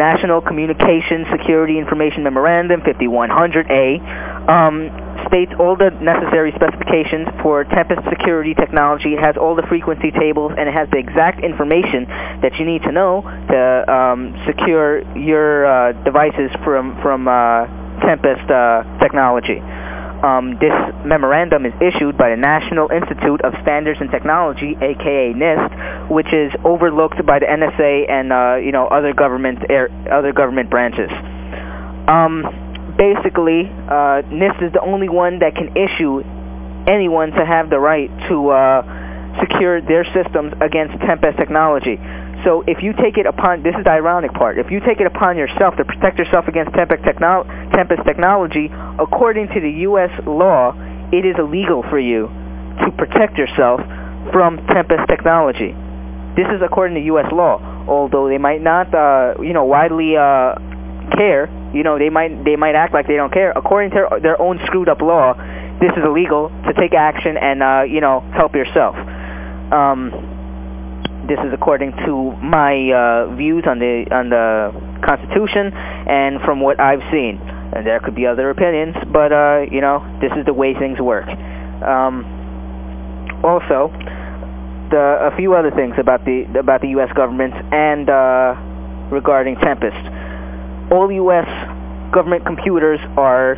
National Communications Security Information Memorandum 5100A um, states all the necessary specifications for Tempest security technology. It has all the frequency tables and it has the exact information that you need to know to um, secure your uh, devices from, from uh, Tempest uh, technology. Um, this memorandum is issued by the National Institute of Standards and Technology, aka NIST, which is overlooked by the NSA and uh, you know other government air, other government branches. Um, basically, uh, NIST is the only one that can issue anyone to have the right to uh, secure their systems against Tempest technology. So if you take it upon, this is the ironic part, if you take it upon yourself to protect yourself against Tempest, technolo Tempest technology, according to the U.S. law, it is illegal for you to protect yourself from Tempest technology. This is according to U.S. law, although they might not, uh, you know, widely uh, care. You know, they might, they might act like they don't care. According to their own screwed up law, this is illegal to take action and, uh, you know, help yourself. Um, this is according to my uh, views on the, on the Constitution and from what I've seen. And there could be other opinions, but, uh, you know, this is the way things work. Um, also, the, a few other things about the, about the U.S. government and uh, regarding Tempest. All U.S. government computers are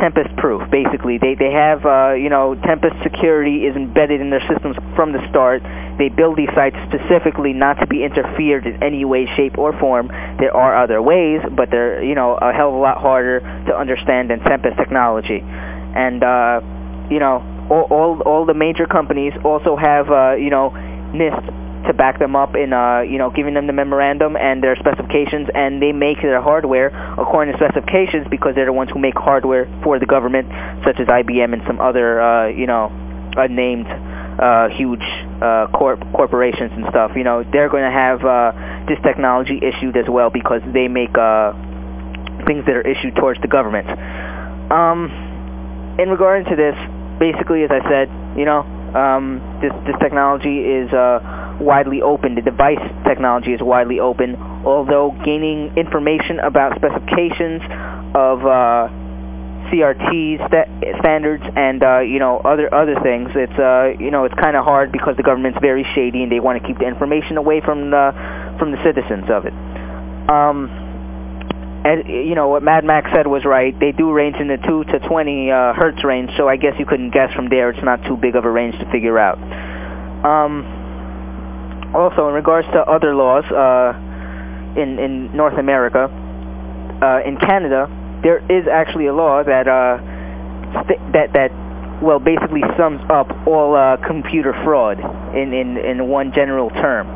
Tempest proof, basically. They, they have, uh, you know, Tempest security is embedded in their systems from the start. They build these sites specifically not to be interfered in any way, shape, or form. There are other ways, but they're, you know, a hell of a lot harder to understand than Tempest technology. And, uh, you know, all, all, all the major companies also have, uh, you know, NIST to back them up in, uh, you know, giving them the memorandum and their specifications, and they make their hardware according to specifications because they're the ones who make hardware for the government, such as IBM and some other, uh, you know, unnamed uh, huge uh, corp corporations and stuff. You know, they're going to have uh, this technology issued as well because they make uh, things that are issued towards the government. Um, in regard to this, basically, as I said, you know, um, this, this technology is uh, widely open. The device technology is widely open, although gaining information about specifications of uh, CRT sta standards and, uh, you know, other, other things, it's, uh, you know, it's kind of hard because the government's very shady and they want to keep the information away from the, from the citizens of it. Um, and, you know, what Mad Max said was right. They do range in the 2 to 20 uh, hertz range, so I guess you couldn't guess from there. It's not too big of a range to figure out. Um, also, in regards to other laws uh, in, in North America, uh, in Canada, there is actually a law that, uh, that, that well, basically sums up all uh, computer fraud in, in, in one general term.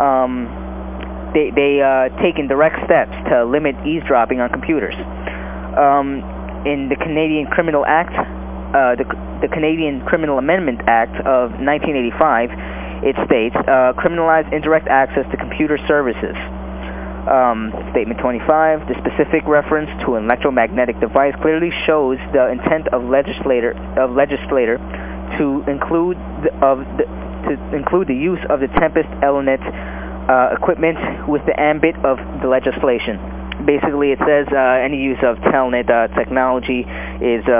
Um, they, they uh, taken direct steps to limit eavesdropping on computers. Um, in the Canadian Criminal Act, uh, the, the Canadian Criminal Amendment Act of 1985, it states, uh, criminalize indirect access to computer services. Um, statement 25, the specific reference to an electromagnetic device clearly shows the intent of legislator, of legislator to include the, of the, to include the use of the Tempest Elnet uh, equipment with the ambit of the legislation. Basically, it says uh, any use of Telnet uh, technology is